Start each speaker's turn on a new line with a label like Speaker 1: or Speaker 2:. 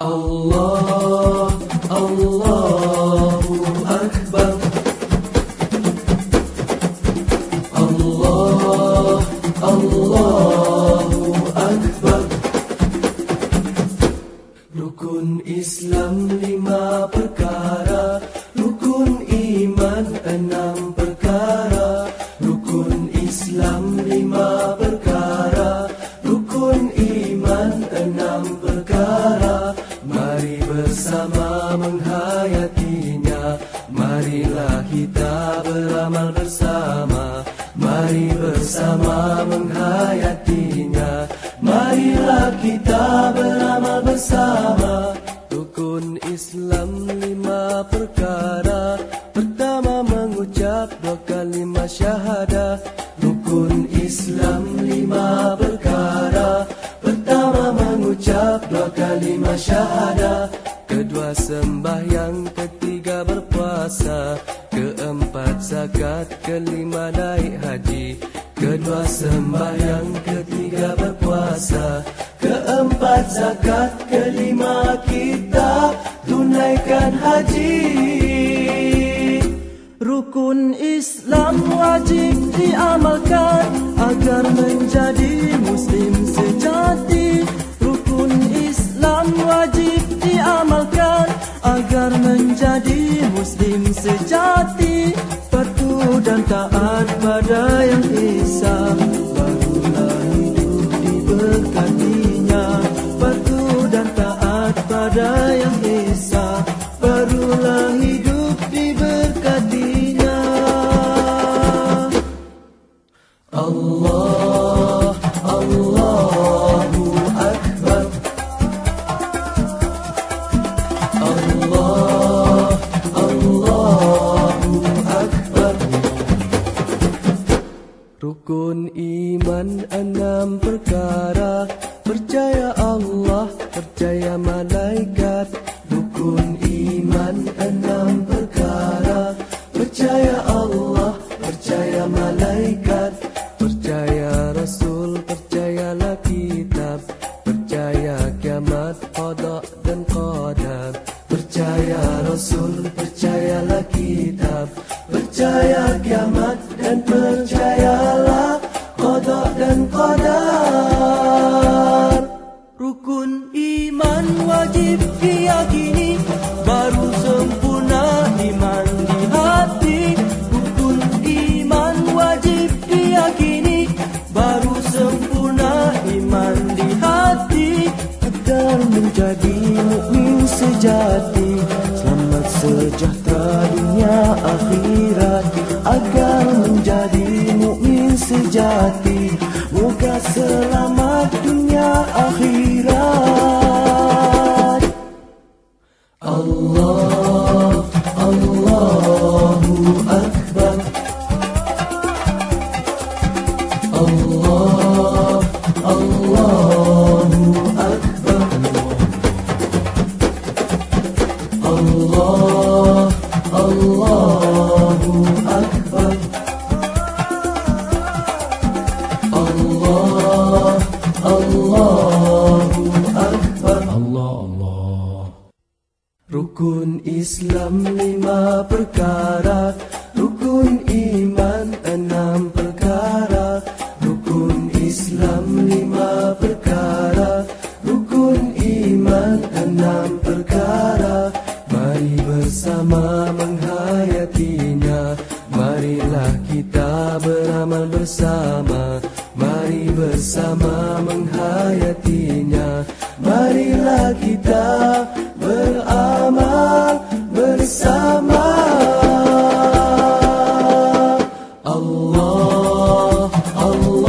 Speaker 1: Allah Allahu Akbar Allah Allahu Akbar. Rukun Islam lima perkara. Rukun iman enam perkara. Rukun Islam lima perkara. Rukun iman enam perkara Mari bersama menghayatinya. Marilah kita beramal bersama. Mari bersama menghayatinya. Marilah kita beramal bersama. Rukun Islam lima perkara. Pertama mengucap dua kalimah syahadah kalimah syahadah Kedua sembahyang, ketiga berpuasa. Keempat zakat, kelima naik haji. Kedua sembahyang, ketiga berpuasa. Keempat zakat, kelima kita tunaikan haji.
Speaker 2: Rukun Islam wajib diamalkan agar menjadi agar menjadi Muslim sejati. Patuh dan taat pada yang Esa,
Speaker 1: Rukun iman enam perkara. Percaya Allah, percaya malaikat. Rukun iman enam perkara. Percaya Allah, Percaya Rasul, percayalah kitab. Percaya kiamat dan percayalah qada dan qadar.
Speaker 2: Rukun iman wajib diyakini Baru sempurna iman di hati. Rukun iman wajib diyakini Baru sempurna iman di hati.
Speaker 1: Agar menjadi mukmin sejati sejati moga selamat dunia akhirat Allah Allahu akbar Allah Allahu akbar Allah Allahu Allahu akbar Allah Allah Rukun Islam lima perkara. Rukun iman enam perkara. Rukun Islam lima perkara. Rukun iman enam perkara. Mari bersama menghayatinya. Marilah kita beramal bersama bersama menghayatinya. Marilah kita beramal bersama. Allah, Allah.